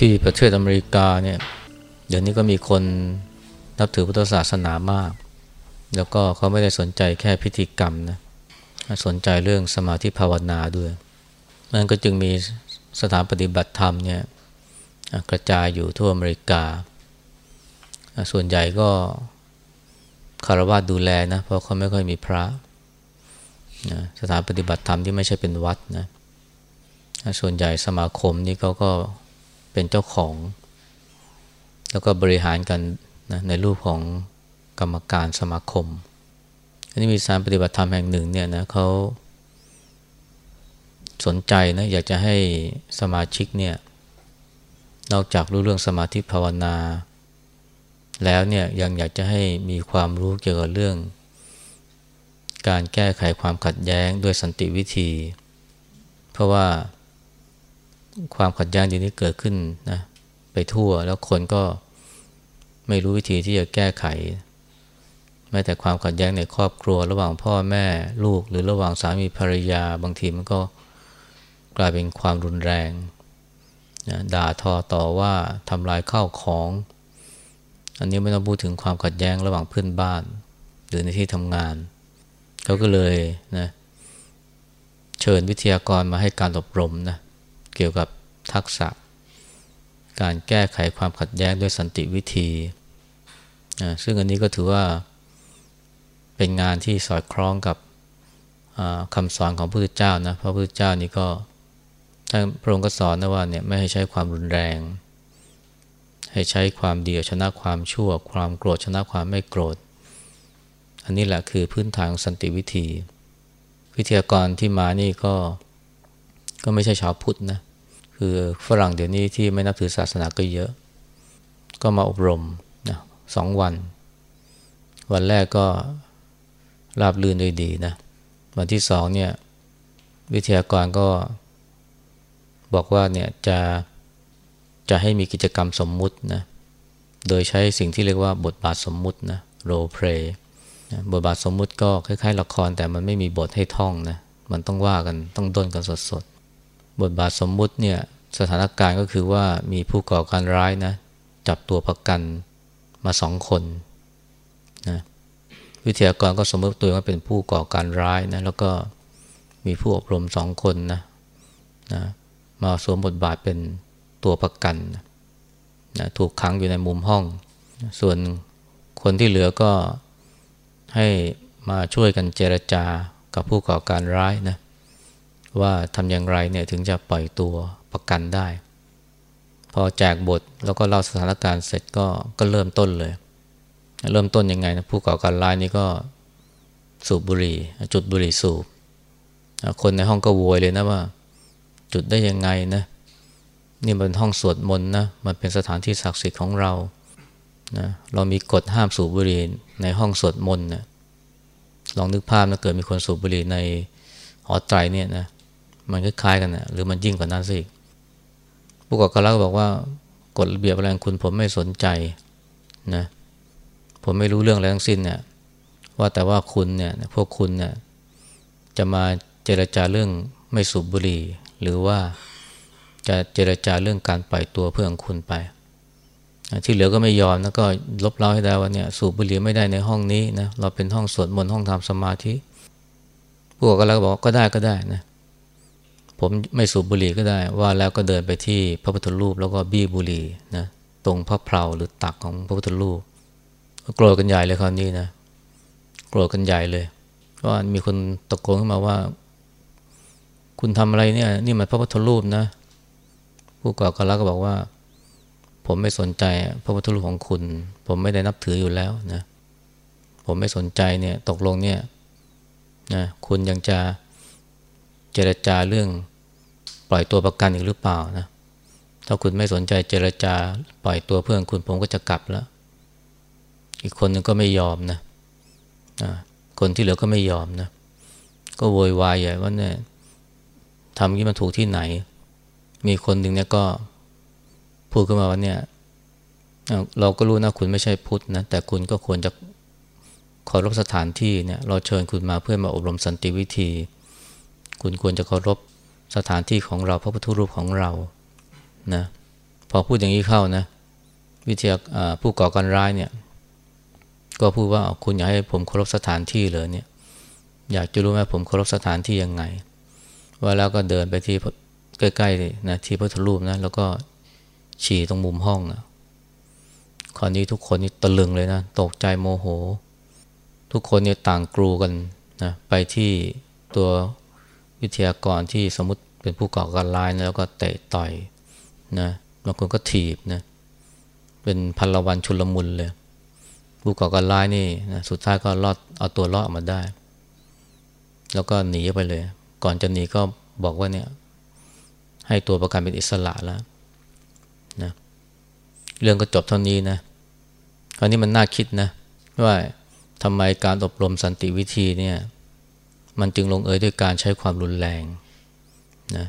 ที่ประเทศอเมริกาเนี่ยเดี๋ยวนี้ก็มีคนนับถือพุทธศาสนามาก แล้วก็เขาไม่ได้สนใจแค่พิธีกรรมนะสนใจเรื่องสมาธิภาวนาด้วยมันก็จึงมีสถานปฏิบัติธรรมเนี่ยกระจายอยู่ทั่วอเมริกา ส่วนใหญ่ก็คารวะดูแลนะ เพราะเขาไม่ค่อยมีพระนะสถานปฏิบัติธรรมที่ไม่ใช่เป็นวัดนะ ส่วนใหญ่สมาคมนี่เขาก็ เป็นเจ้าของ แล้วก็บริหารกันนะในรูปของกรรมการสมาคม อันนี้มีสานปฏิบัติธรรมแห่งหนึ่งเนี่ยนะเขาสนใจนะอยากจะให้สมาชิกเนี่ยนอกจากรู้เรื่องสมาธิภาวนา แล้วเนี่ยยังอยากจะให้มีความรู้เกี่ยวกับเรื่อง การแก้ไขความขัดแย้งด้วยสันติวิธี เพราะว่า ความขัดแย้งที่นี้เกิดขึ้นนะไปทั่วแล้วคนก็ไม่รู้วิธีที่จะแก้ไข แม้แต่ความขัดแย้งในครอบครัว ระหว่างพ่อแม่ลูกหรือระหว่างสามีภรรยา บางทีมันก็กลายเป็นความรุนแรงนะด่าทอต่อว่าทำลายข้าวของ อันนี้ไม่ต้องพูดถึงความขัดแย้งระหว่างเพื่อนบ้าน หรือในที่ทำงาน เขาก็เลยนะเชิญวิทยากรมาให้การอบรมนะเกี่ยวกับ ทักษะ การแก้ไขความขัดแย้งด้วยสันติวิธีนะซึ่งอันนี้ก็ถือว่าเป็นงานที่สอดคล้องกับคำสอนของพระพุทธเจ้านะพระพุทธเจ้านี่ก็ท่านพระองค์ก็สอนนะว่าเนี่ยไม่ให้ใช้ความรุนแรง ให้ใช้ความดีชนะความชั่ว ความโกรธชนะความไม่โกรธ อันนี้แหละคือพื้นฐานสันติวิธี วิทยากรที่มานี่ก็ก็ไม่ใช่ชาวพุทธนะ คือฝรั่งเดี๋ยวนี้ที่ไม่นับถือศาสนาก็เยอะ ก็มาอบรมนะสองวัน วันแรกก็ราบรื่นโดยดีนะวันที่สองเนี่ยวิทยากรก็บอกว่าเนี่ยจะจะให้มีกิจกรรมสมมุตินะโดยใช้สิ่งที่เรียกว่าบทบาทสมมุตินะโรเพลย์บทบาทสมมุติก็คล้ายๆ ละครแต่มันไม่มีบทให้ท่องนะมันต้องว่ากันต้องด้นกันสด บทบาทสมมุติเนี่ยสถานการณ์ก็คือว่ามีผู้ก่อการร้ายนะจับตัวประกันมาสองคนนะวิทยากรก็สมมติตัวว่าเป็นผู้ก่อการร้ายนะแล้วก็มีผู้อบรมสองคนนะนะมาสวมบทบาทเป็นตัวประกันนะถูกขังอยู่ในมุมห้อง ส่วนคนที่เหลือก็ให้มาช่วยกันเจรจากับผู้ก่อการร้ายนะ ว่าทำอย่างไรเนี่ยถึงจะปล่อยตัวประกันได้ พอแจกบทแล้วก็เล่าสถานการณ์เสร็จก็ก็เริ่มต้นเลย เริ่มต้นยังไงนะผู้ก่อการร้ายนี่ก็สูบบุหรี่ จุดบุหรี่สูบ คนในห้องก็โวยเลยนะว่า จุดได้ยังไงนะนี่มันห้องสวดมนต์นะมันเป็นสถานที่ศักดิ์สิทธิ์ของเรานะเรามีกฎห้ามสูบบุหรี่ในห้องสวดมนต์นะลองนึกภาพนะเกิดมีคนสูบบุหรี่ในหอไตรเนี่ยนะ มันคล้ายๆกันนะหรือมันยิ่งกว่านั้นสิผู้ก่อการร้ายบอกว่ากฎระเบียบอะไรคุณผมไม่สนใจนะผมไม่รู้เรื่องอะไรทั้งสิ้นเนี่ยว่าแต่ว่าคุณเนี่ยพวกคุณเนี่ยจะมาเจรจาเรื่องไม่สูบบุหรี่ หรือว่าจะเจรจาเรื่องการปล่อยตัวเพื่อนคุณไป ที่เหลือก็ไม่ยอมนะก็ลบเล้าให้ได้ว่าเนี่ยสูบบุหรี่ไม่ได้ในห้องนี้นะเราเป็นห้องสวดมนต์ห้องทำสมาธิพวกก็แล้วบอกก็ได้ก็ได้นะ ผมไม่สูบบุหรี่ก็ได้ ว่าแล้วก็เดินไปที่พระพุทธรูปแล้วก็บี้บุหรี่นะตรงพระเพลาหรือตักของพระพุทธรูปก็โกรธกันใหญ่เลยคราวนี้นะโกรธกันใหญ่เลยว่ามีคนตะโกนขึ้นมาว่า คุณทำอะไรเนี่ย นี่มันพระพุทธรูปนะ ผู้ก่อการร้ายก็บอกว่า ผมไม่สนใจพระพุทธรูปของคุณ ผมไม่ได้นับถืออยู่แล้วนะผมไม่สนใจเนี่ยตกลงเนี่ยนะคุณยังจะเจรจาเรื่อง ปล่อยตัวประกันอีกหรือเปล่านะถ้าคุณไม่สนใจเจรจาปล่อยตัวเพื่อนคุณผมก็จะกลับแล้ว อีกคนนึงก็ไม่ยอมนะคนที่เหลือก็ไม่ยอมนะ ก็โวยวายใหญ่ว่าเนี่ยทำนี้มันถูกที่ไหน มีคนหนึ่งเนี่ยก็พูดขึ้นมาว่าเนี่ยเราก็รู้นะคุณไม่ใช่พุทธนะแต่คุณก็ควรจะเคารพสถานที่เนี่ยเราเชิญคุณมาเพื่อมาอบรมสันติวิธี คุณควรจะเคารพ สถานที่ของเราพระพุทธรูปของเรานะพอพูดอย่างนี้เข้านะวิทยาผู้ก่อการร้ายเนี่ย ก็พูดว่าคุณอยากให้ผมเคารพสถานที่เลยเนี่ย อยากจะรู้ไหมผมเคารพสถานที่ยังไง ว่าแล้วก็เดินไปที่ใกล้ๆนะที่พระพุทธรูปนะแล้วก็ฉี่ตรงมุมห้องนะคราวนี้ทุกคนนี่ตะลึงเลยนะตกใจโมโห ทุกคนเนี่ยต่างกรูกันนะไปที่ตัว วิทยากรที่สมมติเป็นผู้ก่อการร้ายนะแล้วก็เตะต่อยนะบางคนก็ถีบนะเป็นพันละวันชุลมุนเลย ผู้ก่อการร้ายนี่นะสุดท้ายก็รอดเอาตัวรอดออกมาได้ แล้วก็หนีไปเลย ก่อนจะหนีก็บอกว่าเนี่ย ให้ตัวประกันเป็นอิสระแล้วนะเรื่องก็จบเท่านี้นะคราวนี้มันน่าคิดนะว่าทำไมการอบรมสันติวิธีเนี่ย มันจึงลงเอยด้วยการใช้ความรุนแรงนะ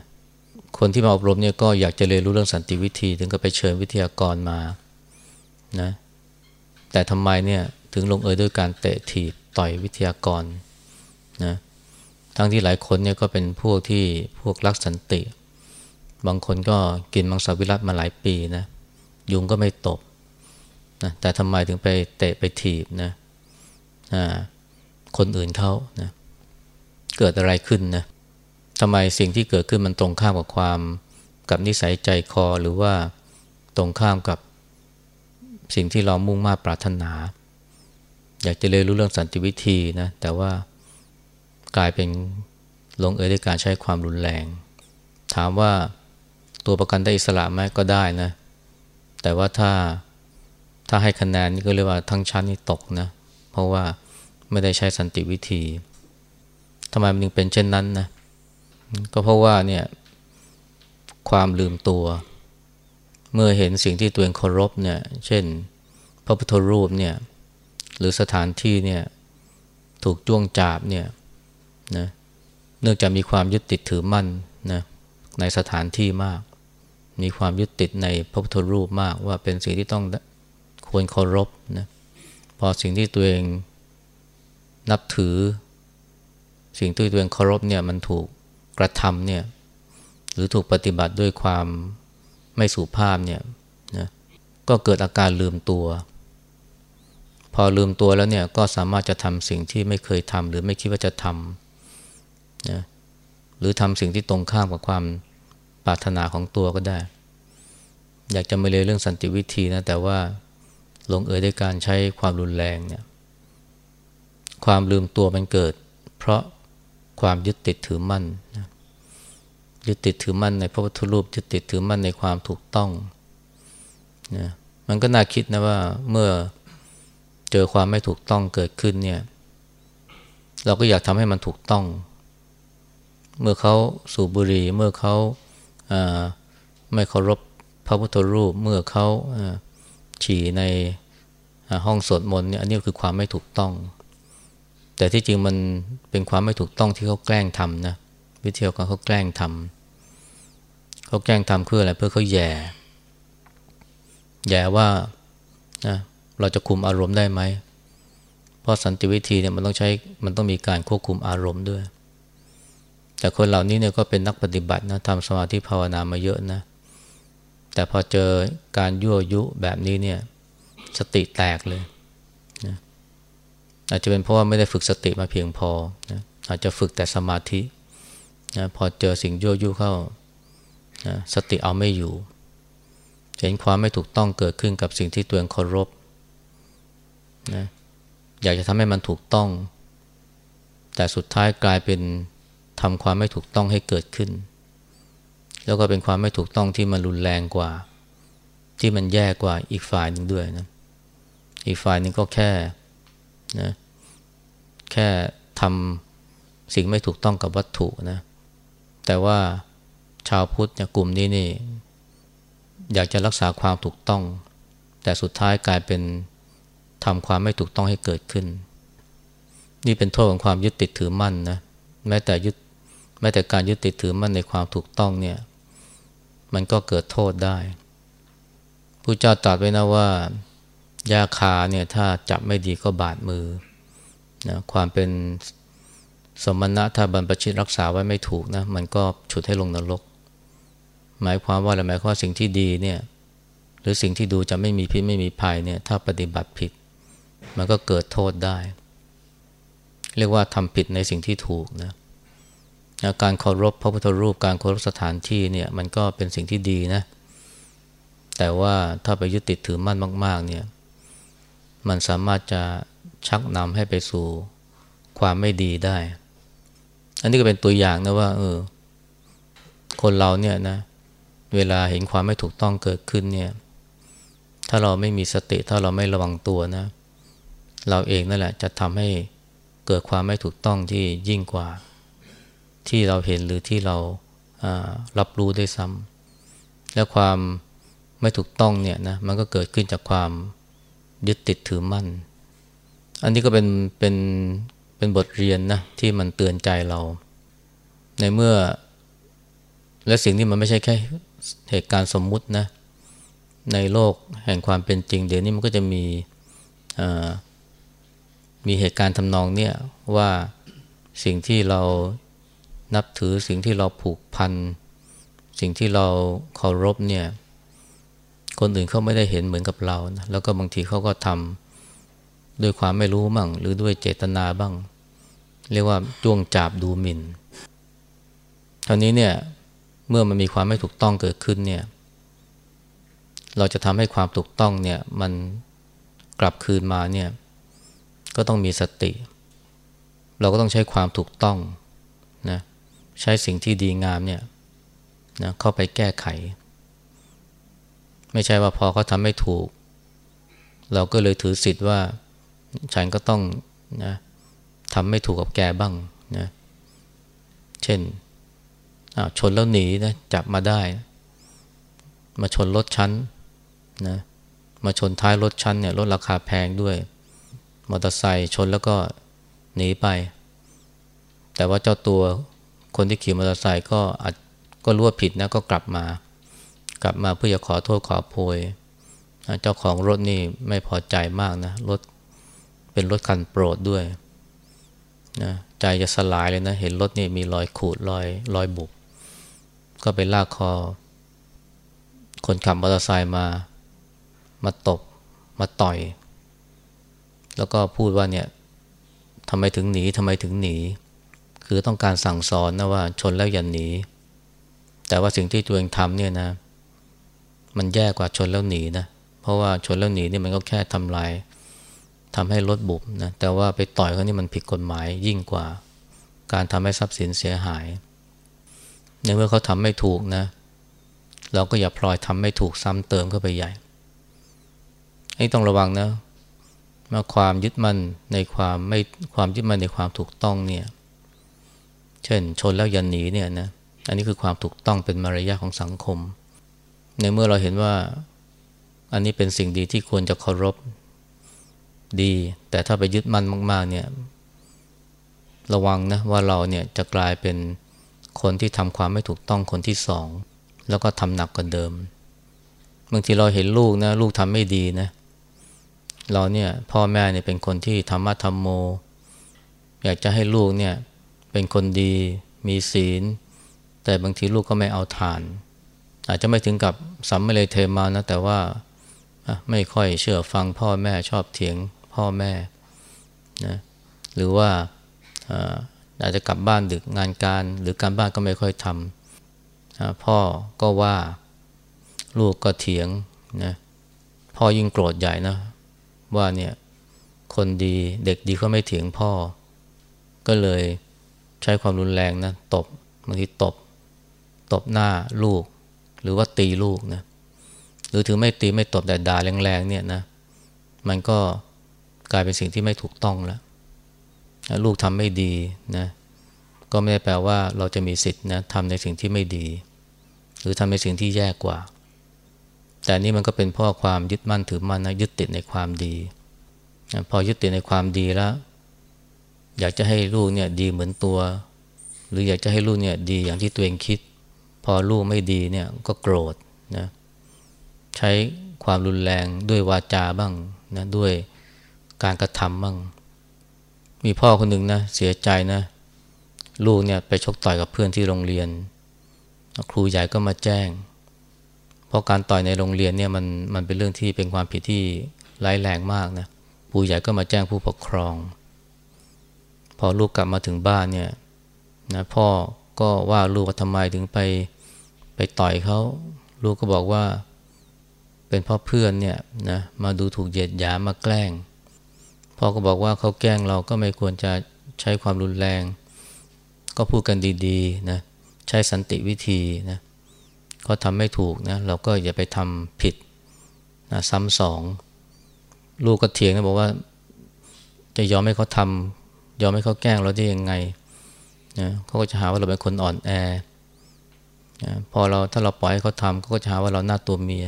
คนที่มาอบรมเนี่ยก็อยากจะเรียนรู้เรื่องสันติวิธี ถึงก็ไปเชิญวิทยากรมานะแต่ทำไมเนี่ยถึงลงเอยด้วยการเตะถีบต่อยวิทยากรนะทั้งที่หลายคนเนี่ยก็เป็นพวกที่พวกรักสันติ บางคนก็กินมังสวิรัตมาหลายปีนะยุงก็ไม่ตบนะแต่ทำไมถึงไปเตะไปถีบนะคนอื่นเขานะ เกิดอะไรขึ้นนะทำไมสิ่งที่เกิดขึ้นมันตรงข้ามกับความกับนิสัยใจคอหรือว่าตรงข้ามกับสิ่งที่เรามุ่งมาปรารถนา อยากจะเรียนรู้เรื่องสันติวิธีนะแต่ว่ากลายเป็นลงเอยด้วยการใช้ความรุนแรง ถามว่าตัวประกันได้อิสระไหมก็ได้นะ แต่ว่าถ้าถ้าให้คะแนนนี่ก็เรียกว่าทั้งชั้นนี่ตกนะ เพราะว่าไม่ได้ใช้สันติวิธี ทำไมมันถึงเป็นเช่นนั้นนะก็เพราะว่าเนี่ยความลืมตัว เมื่อเห็นสิ่งที่ตัวเองเคารพเนี่ย เช่น พระพุทธรูปเนี่ย หรือสถานที่เนี่ยถูกจ้วงจาบเนี่ยนะเนื่องจากมีความยึดติดถือมั่นนะในสถานที่มาก มีความยึดติดในพระพุทธรูปมากว่าเป็นสิ่งที่ต้องควรเคารพนะพอสิ่งที่ตัวเองนับถือ สิ่งที่ตัวเองเคารพเนี่ยมันถูกกระทำเนี่ยหรือถูกปฏิบัติด้วยความไม่สุภาพเนี่ยนะก็เกิดอาการลืมตัว พอลืมตัวแล้วเนี่ยก็สามารถจะทำสิ่งที่ไม่เคยทำหรือไม่คิดว่าจะทำนะหรือทำสิ่งที่ตรงข้ามกับความปรารถนาของตัวก็ได้ อยากจะไม่เลยเรื่องสันติวิธีนะแต่ว่าลงเอยด้วยการใช้ความรุนแรงเนี่ยความลืมตัวมันเกิด เพราะ ความยึดติดถือมั่นนะยึดติดถือมั่นในพระพุทธรูปยึดติดถือมั่นในความถูกต้องนะมันก็น่าคิดนะว่าเมื่อเจอความไม่ถูกต้องเกิดขึ้นเนี่ย เราก็อยากทำให้มันถูกต้อง เมื่อเขาสูบบุหรี่เมื่อเขาไม่เคารพพระพุทธรูป เมื่อเขาฉี่ในห้องสวดมนต์เนี่ยอันนี้คือความไม่ถูกต้อง แต่ที่จริงมันเป็นความไม่ถูกต้องที่เขาแกล้งทำนะวิทยากรเขาแกล้งทำเขาแกล้งทำเพื่ออะไรเพื่อเขาแย่แย่ว่านะเราจะคุมอารมณ์ได้ไหมเพราะสันติวิธีเนี่ยมันต้องใช้มันต้องมีการควบคุมอารมณ์ด้วย แต่คนเหล่านี้เนี่ยก็เป็นนักปฏิบัตินะทำสมาธิภาวนามาเยอะนะ แต่พอเจอการยั่วยุแบบนี้เนี่ยสติแตกเลย อาจจะเป็นเพราะว่าไม่ได้ฝึกสติมาเพียงพอนะอาจจะฝึกแต่สมาธินะพอเจอสิ่งยั่วยุเข้านะสติเอาไม่อยู่ เห็นความไม่ถูกต้องเกิดขึ้นกับสิ่งที่ตัวเองเคารพนะอยากจะทำให้มันถูกต้อง แต่สุดท้ายกลายเป็นทำความไม่ถูกต้องให้เกิดขึ้น แล้วก็เป็นความไม่ถูกต้องที่มันรุนแรงกว่า ที่มันแย่กว่าอีกฝ่ายหนึ่งด้วยนะอีกฝ่ายนึงก็แค่นะ แค่ทำสิ่งไม่ถูกต้องกับวัตถุนะ แต่ว่าชาวพุทธเนี่ยกลุ่มนี้นี่ อยากจะรักษาความถูกต้อง แต่สุดท้ายกลายเป็นทำความไม่ถูกต้องให้เกิดขึ้น นี่เป็นโทษของความยึดติดถือมั่นนะแม้แต่ยึดแม้แต่การยึดติดถือมั่นในความถูกต้องเนี่ย มันก็เกิดโทษได้ผู้เจ้าตรัสไว้นะว่า ยาคาเนี่ยถ้าจับไม่ดีก็บาดมือ นะความเป็นสมณะถ้าบรรพชิตรักษาไว้ไม่ถูกนะมันก็ฉุดให้ลงนรก หมายความว่าอะไรหมายความว่าสิ่งที่ดีเนี่ยหรือสิ่งที่ดูจะไม่มีพิษไม่มีภัยเนี่ยถ้าปฏิบัติผิด มันก็เกิดโทษได้ เรียกว่าทำผิดในสิ่งที่ถูกนะการเคารพพระพุทธรูปการเคารพสถานที่เนี่ยมันก็เป็นสิ่งที่ดีนะ แต่ว่าถ้าไปยึดติดถือมั่นมาก ๆ เนี่ยมันสามารถจะ ชักนำให้ไปสู่ความไม่ดีได้ อันนี้ก็เป็นตัวอย่างนะว่าเออคนเราเนี่ยนะ เวลาเห็นความไม่ถูกต้องเกิดขึ้นเนี่ย ถ้าเราไม่มีสติ ถ้าเราไม่ระวังตัวนะ เราเองนั่นแหละ จะทำให้เกิดความไม่ถูกต้องที่ยิ่งกว่า ที่เราเห็นหรือที่เรารับรู้ได้ซ้ำและความไม่ถูกต้องเนี่ยนะมันก็เกิดขึ้นจากความยึดติดถือมั่น อันนี้ก็เป็นเป็นเป็นบทเรียนนะที่มันเตือนใจเรา ในเมื่อ และสิ่งที่มันไม่ใช่แค่เหตุการณ์สมมุตินะในโลกแห่งความเป็นจริง เดี๋ยวนี้มันก็จะมีมีเหตุการณ์ทำนองเนี่ยว่าสิ่งที่เรานับถือสิ่งที่เราผูกพัน สิ่งที่เราเคารพเนี่ยคนอื่นเขาไม่ได้เห็นเหมือนกับเรานะแล้วก็บางทีเขาก็ทำ ด้วยความไม่รู้บ้างหรือด้วยเจตนาบ้าง เรียกว่าจ้วงจับดูหมิน่นครานี้เนี่ยเมื่อมันมีความไม่ถูกต้องเกิดขึ้นเนี่ยเราจะทำให้ความถูกต้องเนี่ยมันกลับคืนมาเนี่ยก็ต้องมีสติ เราก็ต้องใช้ความถูกต้องนะใช้สิ่งที่ดีงามเนี่ยนะเข้าไปแก้ไข ไม่ใช่ว่าพอเขาทำไม่ถูก เราก็เลยถือสิทธิ์ว่า ฉันก็ต้องนะทำไม่ถูกกับแกบ้างนะเช่นชนแล้วหนีนะจับมาได้ มาชนรถชั้นนะมาชนท้ายรถชั้นเนี่ยรถราคาแพงด้วย มอเตอร์ไซค์ชนแล้วก็หนีไป แต่ว่าเจ้าตัวคนที่ขี่มอเตอร์ไซค์ก็อาจก็รู้ว่าผิดนะก็กลับมา กลับมาเพื่อจะขอโทษขอโพย เจ้าของรถนี่ไม่พอใจมากนะรถ เป็นรถคันโปรดด้วยนะใจจะสลายเลยนะ เห็นรถนี่มีรอยขูดรอยรอยบุบก็ไปลากคอ คนขับมอเตอร์ไซค์มา มาตบ มาต่อย แล้วก็พูดว่าเนี่ยทำไมถึงหนีทำไมถึงหนี คือต้องการสั่งสอนนะว่าชนแล้วอย่าหนี แต่ว่าสิ่งที่ตัวเองทำเนี่ยนะ มันแย่กว่าชนแล้วหนีนะ เพราะว่าชนแล้วหนีนี่มันก็แค่ทำลาย ทำให้รถบุบนะแต่ว่าไปต่อยเขานี่มันผิดกฎหมายยิ่งกว่า การทำให้ทรัพย์สินเสียหาย ในเมื่อเขาทำไม่ถูกนะ เราก็อย่าพลอยทำไม่ถูกซ้ำเติมเข้าไปใหญ่นี่ต้องระวังนะมาความยึดมั่นในความไม่ความยึดมั่นในความถูกต้องเนี่ย เช่น ชนแล้วยันหนีเนี่ยนะอันนี้คือความถูกต้องเป็นมารยาของสังคม ในเมื่อเราเห็นว่าอันนี้เป็นสิ่งดีที่ควรจะเคารพ ดี แต่ถ้าไปยึดมั่นมากๆเนี่ยระวังนะว่าเราเนี่ยจะกลายเป็นคนที่ทำความไม่ถูกต้องคนที่สอง แล้วก็ทำหนักกว่าเดิมบางทีเราเห็นลูกนะลูกทำไม่ดีนะ เราเนี่ยพ่อแม่เนี่ยเป็นคนที่ธรรมะธรรมโม อยากจะให้ลูกเนี่ยเป็นคนดีมีศีล แต่บางทีลูกก็ไม่เอาทาน อาจจะไม่ถึงกับสัมมเลเทมานะ แต่ว่าไม่ค่อยเชื่อฟังพ่อแม่ชอบเถียง พ่อแม่นะหรือว่าอาจจะกลับบ้านดึกงานการ หรือการบ้านก็ไม่ค่อยทำพ่อก็ว่าลูกก็เถียงนะพ่อยิ่งโกรธใหญ่นะว่าเนี่ยคนดีเด็กดีเขาไม่เถียงพ่อ ก็เลยใช้ความรุนแรงนะตบบางทีตบ ตบหน้าลูก หรือว่าตีลูกนะหรือถือไม่ตีไม่ตบแต่ด่าแรงๆเนี่ยนะมันก็ กลายเป็นสิ่งที่ไม่ถูกต้องแล้ว ลูกทำไม่ดีนะก็ไม่ได้แปลว่าเราจะมีสิทธิ์นะทำในสิ่งที่ไม่ดี หรือทำในสิ่งที่แย่กว่า แต่นี่มันก็เป็นเพราะความยึดมั่นถือมั่นนะยึดติดในความดีพอยึดติดในความดีแล้ว อยากจะให้ลูกเนี่ยดีเหมือนตัว หรืออยากจะให้ลูกเนี่ยดีอย่างที่ตัวเองคิด พอลูกไม่ดีเนี่ยก็โกรธนะใช้ความรุนแรงด้วยวาจาบ้างนะด้วย การกระทำบ้างมีพ่อคนหนึ่งนะเสียใจนะ ลูกเนี่ยไปชกต่อยกับเพื่อนที่โรงเรียน ครูใหญ่ก็มาแจ้ง เพราะการต่อยในโรงเรียนเนี่ยมันมันเป็นเรื่องที่เป็นความผิดที่ร้ายแรงมากนะผู้ใหญ่ก็มาแจ้งผู้ปกครอง พอลูกกลับมาถึงบ้านเนี่ยนะพ่อก็ว่าลูกว่าทำไมถึงไปไปต่อยเขาลูกก็บอกว่าเป็นเพราะเพื่อนเนี่ยนะมาดูถูกเหยียดหยามมาแกล้ง พ่อก็บอกว่าเขาแกล้งเราก็ไม่ควรจะใช้ความรุนแรง ก็พูดกันดีๆนะใช้สันติวิธีนะเขาทำไม่ถูกนะเราก็อย่าไปทำผิดนะซ้ำสองลูกก็เถียงนะบอกว่า จะยอมให้เขาทำยอมให้เขาแกล้งเราได้ยังไงนะเขาก็จะหาว่าเราเป็นคนอ่อนแอนะพอเราถ้าเราปล่อยให้เขาทำเขาก็จะหาว่าเราหน้าตัวเมีย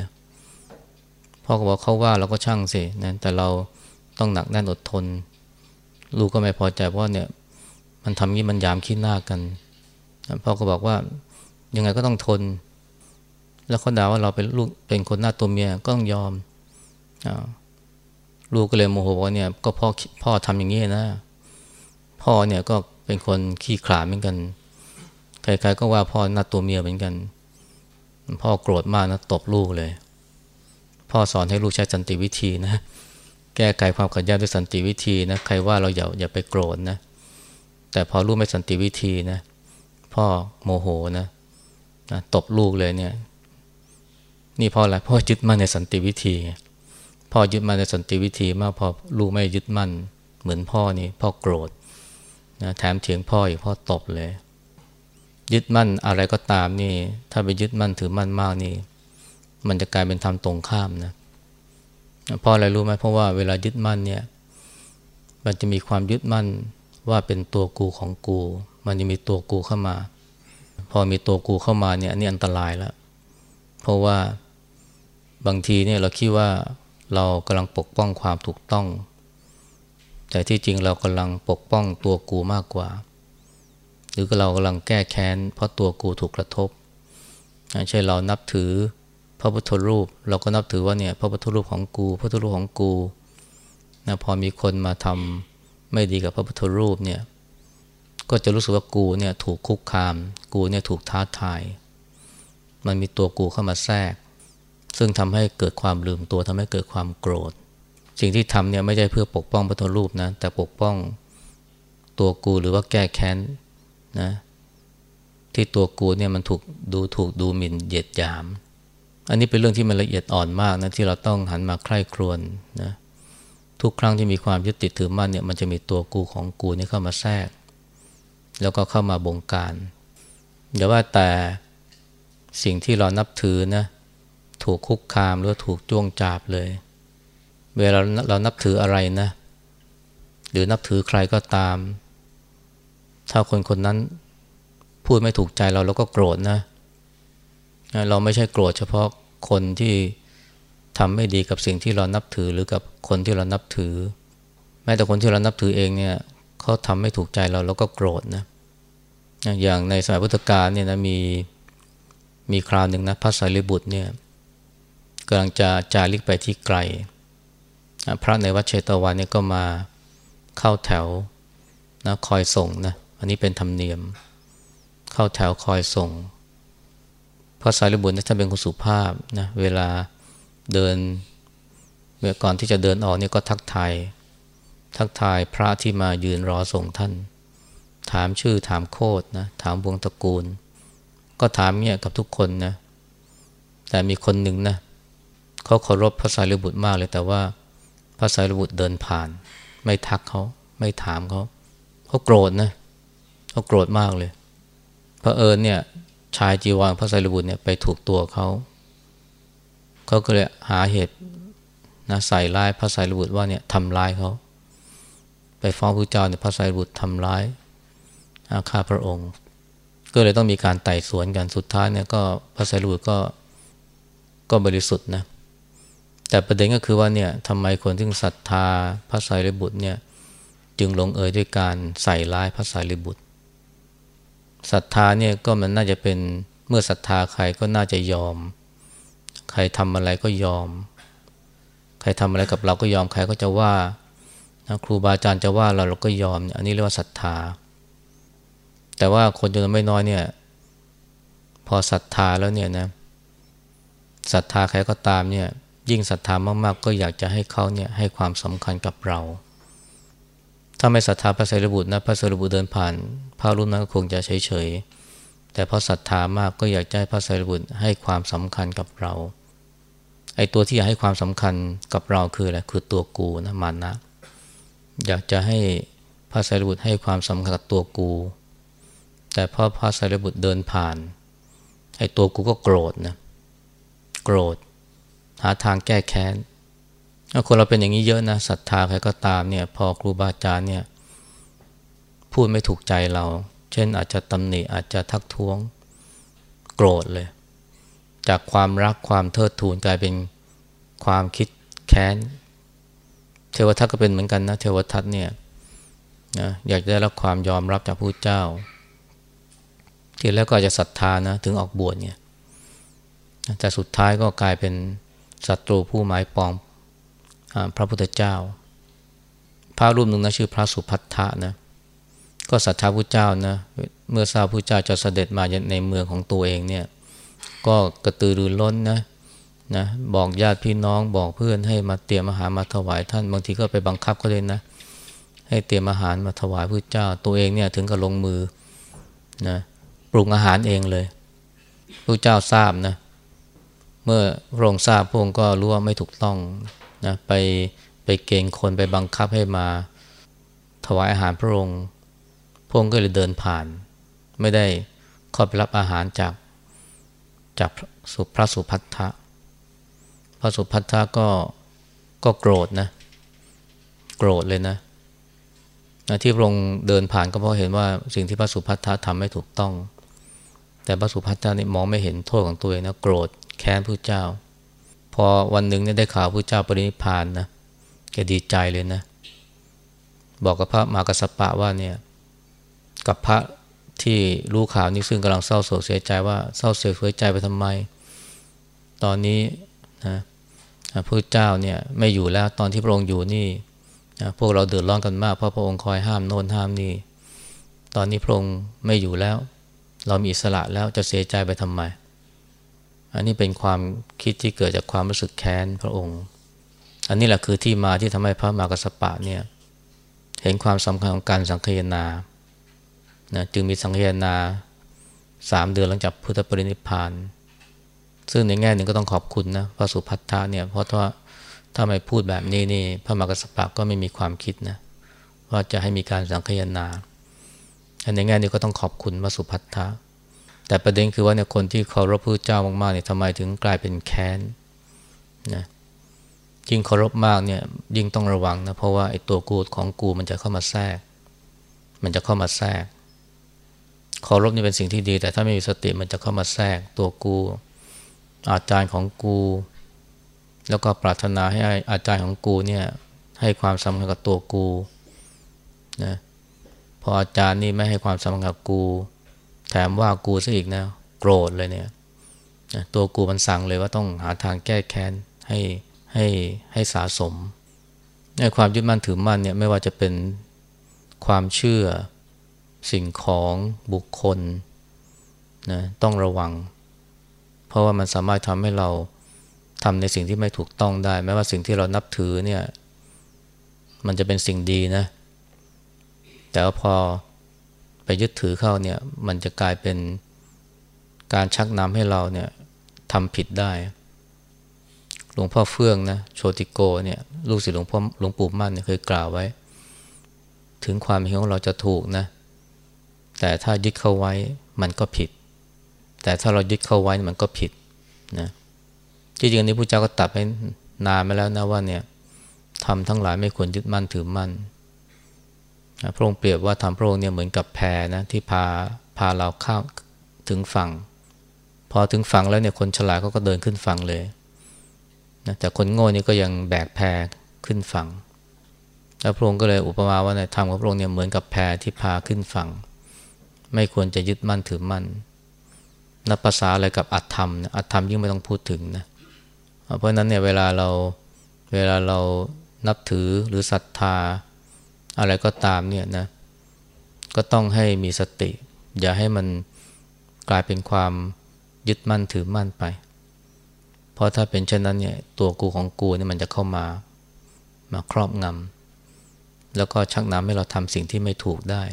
พ่อก็บอกเขาว่าเราก็ช่างสินะแต่เรา ต้องหนักแน่นอดทน ลูกก็ไม่พอใจเพราะเนี่ย มันทำงี้มันยามขี้หน้ากันพ่อก็บอกว่ายังไงก็ต้องทน แล้วเขาด่าว่าเราเป็นลูกเป็นคนหน้าตัวเมียก็ต้องยอมอลูกก็เลยโมโหว่าเนี่ย ก็พ่อพ่อทำอย่างนี้นะ พ่อเนี่ยก็เป็นคนขี้ขลาดเหมือนกันใครๆก็ว่าพ่อหน้าตัวเมียเหมือนกัน พ่อโกรธมากนะตบลูกเลย พ่อสอนให้ลูกใช้สันติวิธีนะ แก้ไขความขัดแย้งด้วยสันติวิธีนะใครว่าเราอย่าอย่าไปโกรธนะ แต่พอลูกไม่สันติวิธีนะ พ่อโมโหนะนะตบลูกเลยเนี่ย นี่พ่ออะไรพ่อยึดมั่นในสันติวิธีพ่อยึดมั่นในสันติวิธีมากพอลูกไม่ยึดมั่น เหมือนพ่อนี่พ่อโกรธนะแถมเถียงพ่ออีกพ่อตบเลย ยึดมั่นอะไรก็ตามนี่ ถ้าไปยึดมั่นถือมั่นมากนี่ มันจะกลายเป็นทำตรงข้ามนะเเพราะอะไรรู้ไหมเพราะว่าเวลายึดมั่นเนี่ย มันจะมีความยึดมั่นว่าเป็นตัวกูของกู มันจะมีตัวกูเข้ามา พอมีตัวกูเข้ามาเนี่ยอันนี้อันตรายแล้ว เพราะว่าบางทีเนี่ยเราคิดว่าเรากำลังปกป้องความถูกต้อง แต่ที่จริงเรากำลังปกป้องตัวกูมากกว่า หรือเรากำลังแก้แค้นเพราะตัวกูถูกกระทบ ใช่เรานับถือ พระพุทธรูป เราก็นับถือว่าเนี่ยพระพุทธรูปของกูพระพุทธรูปของกูนะพอมีคนมาทำไม่ดีกับพระพุทธรูปเนี่ยก็จะรู้สึกว่ากูเนี่ยถูกคุกคาม กูเนี่ยถูกท้าทาย มันมีตัวกูเข้ามาแทรก ซึ่งทำให้เกิดความลืมตัวทำให้เกิดความโกรธ สิ่งที่ทำเนี่ยไม่ใช่เพื่อปกป้องพระพุทธรูปนะแต่ปกป้องตัวกูหรือว่าแก้แค้นนะที่ตัวกูเนี่ยมันถูกดูถูกดูหมิ่นเหยียดหยาม อันนี้เป็นเรื่องที่มันละเอียดอ่อนมากนะที่เราต้องหันมาใคร่ครวญนะทุกครั้งที่มีความยึดติดถือมั่นเนี่ยมันจะมีตัวกูของกูนี่เข้ามาแทรก แล้วก็เข้ามาบงการเดี๋ยวว่าแต่สิ่งที่เรานับถือนะถูกคุกคามหรือถูกจ้วงจาบเลย เวลาเรานับถืออะไรนะ หรือนับถือใครก็ตาม ถ้าคนคนนั้นพูดไม่ถูกใจเราเราก็โกรธนะเเราไม่ใช่โกรธเฉพาะคนที่ทำไม่ดีกับสิ่งที่เรานับถือหรือกับคนที่เรานับถือ แม้แต่คนที่เรานับถือเองเนี่ยเขาทำไม่ถูกใจเราเราก็โกรธนะอย่างในสมัยพุทธกาลเนี่ยนะมีมีคราวหนึ่งนะพระสารีบุตรเนี่ยกำลังจะจาริกไปที่ไกล พระในวัดเชตวันเนี่ยก็มาเข้าแถวนะคอยส่งนะอันนี้เป็นธรรมเนียม เข้าแถวคอยส่ง พระสารีบุตรท่านเป็นคนสุภาพนะเวลาเดินเมื่อก่อนที่จะเดินออกเนี่ยก็ทักทายทักทายพระที่มายืนรอส่งท่าน ถามชื่อถามโคดนะถามวงตระกูล ก็ถามเนี่ยกับทุกคนนะแต่มีคนหนึ่งนะเขาเคารพพระสารีบุตรมากเลยแต่ว่าพระสารีบุตรเดินผ่าน ไม่ทักเขาไม่ถามเขาเขาโกรธนะเขาโกรธมากเลยพระเอิญเนี่ย ชายจีวรพระไตรบุตรเนี่ยไปถูกตัวเขาเขาก็เลยหาเหตุนะใส่ร้ายพระไตรบุตรว่าเนี่ยทำร้ายเขาไปฟ้องพระเจ้าเนี่ยพระไตรบุตรทำร้ายอาฆาตพระองค์ ก็เลยต้องมีการไต่สวนกันสุดท้ายเนี่ยก็พระไตรบุตรก็ก็บริสุทธิ์นะแต่ประเด็นก็คือว่าเนี่ยทำไมคนที่ศรัทธาพระไตรบุตรเนี่ยจึงลงเอยด้วยการใส่ร้ายพระไตรบุตร ศรัทธาเนี่ยก็มันน่าจะเป็นเมื่อศรัทธาใครก็น่าจะยอม ใครทำอะไรก็ยอม ใครทำอะไรกับเราก็ยอมใครก็จะว่านะครูบาอาจารย์จะว่าเราเราก็ยอม อันนี้เรียกว่าศรัทธา แต่ว่าคนจำนวนไม่น้อยเนี่ย พอศรัทธาแล้วเนี่ยนะศรัทธาใครก็ตามเนี่ยยิ่งศรัทธามากๆ ก็อยากจะให้เขาเนี่ยให้ความสำคัญกับเรา ถ้าไม่ศรัทธาพระไตรบุตรนะพระไตรบุตรเดินผ่านพระรูปนั้นก็คงจะเฉยๆแต่เพราะศรัทธามากก็อยากจะให้พระไตรบุตรให้ความสำคัญกับเราไอ้ตัวที่อยากให้ความสำคัญกับเราคืออะไรคือตัวกูนะมานนะอยากจะให้พระไตรบุตรให้ความสำคัญกับตัวกู แต่พอพระไตรบุตรเดินผ่านไอ้ตัวกูก็โกรธนะโกรธ หาทางแก้แค้น คนเราเป็นอย่างนี้เยอะนะศรัทธาใครก็ตามเนี่ยพอครูบาอาจารย์เนี่ยพูดไม่ถูกใจเรา เช่นอาจจะตำหนิอาจจะทักท้วงโกรธเลย จากความรักความเทิดทูนกลายเป็นความคิดแค้น เทวทัตก็เป็นเหมือนกันนะเทวทัตเนี่ยนะอยากได้รับความยอมรับจากผู้เจ้า ทีแรกก็อาจจะศรัทธานะถึงออกบวชเนี่ยแต่สุดท้ายก็กลายเป็นศัตรูผู้หมายปอง พระพุทธเจ้า พระรูปหนึ่งนะชื่อพระสุพัทธะนะก็ศรัทธาพระเจ้านะเมื่อทราบพระเจ้าจะเสด็จมาในเมืองของตัวเองเนี่ยก็กระตือรือร้นนะนะบอกญาติพี่น้องบอกเพื่อนให้มาเตรียมอาหารมาถวายท่านบางทีก็ไปบังคับเขาเลยนะ ให้เตรียมอาหารมาถวายพระเจ้า ตัวเองเนี่ยถึงกับลงมือนะปรุงอาหารเองเลยพระเจ้าทราบนะเมื่อพระองค์ทราบพระองค์ก็รู้ว่าไม่ถูกต้อง นะไปไปเกณฑ์คนไปบังคับให้มาถวายอาหารพระองค์ พระองค์ก็เลยเดินผ่าน ไม่ได้เข้าไปรับอาหารจากจากสุพระสุพัทธะพระสุพัทธะก็ก็โกรธนะ โกรธเลยนะนะที่พระองค์เดินผ่านก็เพราะเห็นว่าสิ่งที่พระสุพัทธะทำไม่ถูกต้อง แต่พระสุพัทธะนี่มองไม่เห็นโทษของตัวเองนะโกรธแค้นพระเจ้า พอวันหนึ่งเนี่ยได้ข่าวพระเจ้าปรินิพานนะแกดีใจเลยนะ บอกกับพระมากสปะว่าเนี่ย กับพระที่รู้ข่าวนี้ซึ่งกำลังเศร้าโศกเสียใจว่าเศร้าเสียใจไปทำไม ตอนนี้นะพระเจ้าเนี่ยไม่อยู่แล้วตอนที่พระองค์อยู่นี่นะพวกเราเดือดร้อนกันมากเพราะพระองค์คอยห้ามโน่นห้ามนี่ตอนนี้พระองค์ไม่อยู่แล้ว เรามีอิสระแล้วจะเสียใจไปทำไม อันนี้เป็นความคิดที่เกิดจากความรู้สึกแค้นพระองค์ อันนี้แหละคือที่มาที่ทำให้พระมากสปะเนี่ยเห็นความสำคัญของการสังคยนานะจึงมีสังคยนาสามเดือนหลังจากพุทธปรินิพพาน ซึ่งในแง่หนึ่งก็ต้องขอบคุณนะพระสุพัทธะเนี่ยเพราะว่าถ้าไม่พูดแบบนี้นี่พระมากสปะก็ไม่มีความคิดนะว่าจะให้มีการสังคยนาในแง่นี้ก็ต้องขอบคุณพระสุพัทธะ แต่ประเด็นคือว่าเนี่ยคนที่เคารพพระเจ้ามากๆเนี่ยทำไมถึงกลายเป็นแค้นนะยิ่งเคารพมากเนี่ยยิ่งต้องระวังนะเพราะว่าไอ้ตัวกูของกูมันจะเข้ามาแทรก มันจะเข้ามาแทรกเคารพนี่เป็นสิ่งที่ดี แต่ถ้าไม่มีสติมันจะเข้ามาแทรกตัวกู อาจารย์ของกู แล้วก็ปรารถนาให้อาจารย์ของกูเนี่ยให้ความสำคัญกับตัวกูนะพออาจารย์นี่ไม่ให้ความสำคัญกับกู แถมว่ากูซะอีกนะโกรธเลยเนี่ยตัวกูมันสั่งเลยว่าต้องหาทางแก้แค้นให้ให้ให้สะสมในความยึดมั่นถือมั่นเนี่ยไม่ว่าจะเป็นความเชื่อสิ่งของบุคคลนะต้องระวัง เพราะว่ามันสามารถทำให้เราทำในสิ่งที่ไม่ถูกต้องได้ แม้ว่าสิ่งที่เรานับถือเนี่ย มันจะเป็นสิ่งดีนะ แต่ว่าพอ ไปยึดถือเข้าเนี่ยมันจะกลายเป็นการชักนำให้เราเนี่ยทำผิดได้ หลวงพ่อเฟื่องนะโชติโกเนี่ยลูกศิษย์หลวงพ่อหลวงปู่มั่นเนี่ยเคยกล่าวไว้ ถึงความเห็นของเราจะถูกนะ แต่ถ้ายึดเข้าไว้มันก็ผิด แต่ถ้าเรายึดเข้าไว้มันก็ผิดนะจริงๆอันนี้พระเจ้าก็ตัดไปนานมาแล้วนะว่าเนี่ยทำทั้งหลายไม่ควรยึดมั่นถือมั่น พระองค์เปรียบว่าทำพระองค์เนี่ยเหมือนกับแพนะที่พาพาเราเข้าถึงฝั่ง พอถึงฝั่งแล้วเนี่ยคนฉลาดเขาก็เดินขึ้นฝั่งเลยนะแต่คนโง่นี่ก็ยังแบกแพขึ้นฝั่ง แล้วพระองค์ก็เลยอุปมาว่าในธรรมของพระองค์เนี่ยเหมือนกับแพที่พาขึ้นฝั่ง ไม่ควรจะยึดมั่นถือมั่นนับภาษาอะไรกับอัตธรรมนะอัตธรรมยิ่งไม่ต้องพูดถึงนะเพราะนั้นเนี่ยเวลาเราเวลาเรานับถือหรือศรัทธา อะไรก็ตามเนี่ยนะก็ต้องให้มีสติ อย่าให้มันกลายเป็นความยึดมั่นถือมั่นไป เพราะถ้าเป็นเช่นนั้นเนี่ยตัวกูของกูเนี่ยมันจะเข้ามามาครอบงำแล้วก็ชักนำให้เราทำสิ่งที่ไม่ถูกได้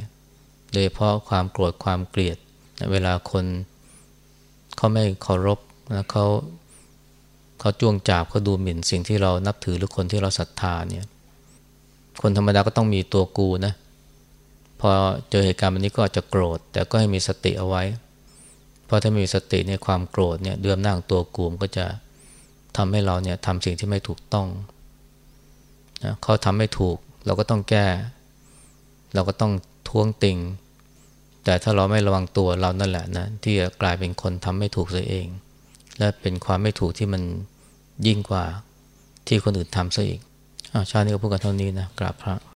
โดยเพราะความโกรธความเกลียด เวลาคนเขาไม่เคารพนะเขาเขาจ้วงจาบเขาดูหมิ่นสิ่งที่เรานับถือหรือคนที่เราศรัทธาเนี่ย คนธรรมดาก็ต้องมีตัวกูนะ พอเจอเหตุการณ์แบบนี้ก็อาจจะโกรธ แต่ก็ให้มีสติเอาไว้ เพราะถ้ามีสติเนี่ยความโกรธเนี่ยเดือมหน้าตัวกูมก็จะทำให้เราเนี่ยทำสิ่งที่ไม่ถูกต้องนะเขาทำไม่ถูก เราก็ต้องแก้ เราก็ต้องท้วงติง แต่ถ้าเราไม่ระวังตัวเรานั่นแหละนะที่จะกลายเป็นคนทำไม่ถูกตัวเอง และเป็นความไม่ถูกที่มันยิ่งกว่าที่คนอื่นทำซะอีก ชาตินี้ก็พูดกันเท่านี้นะกราบพระ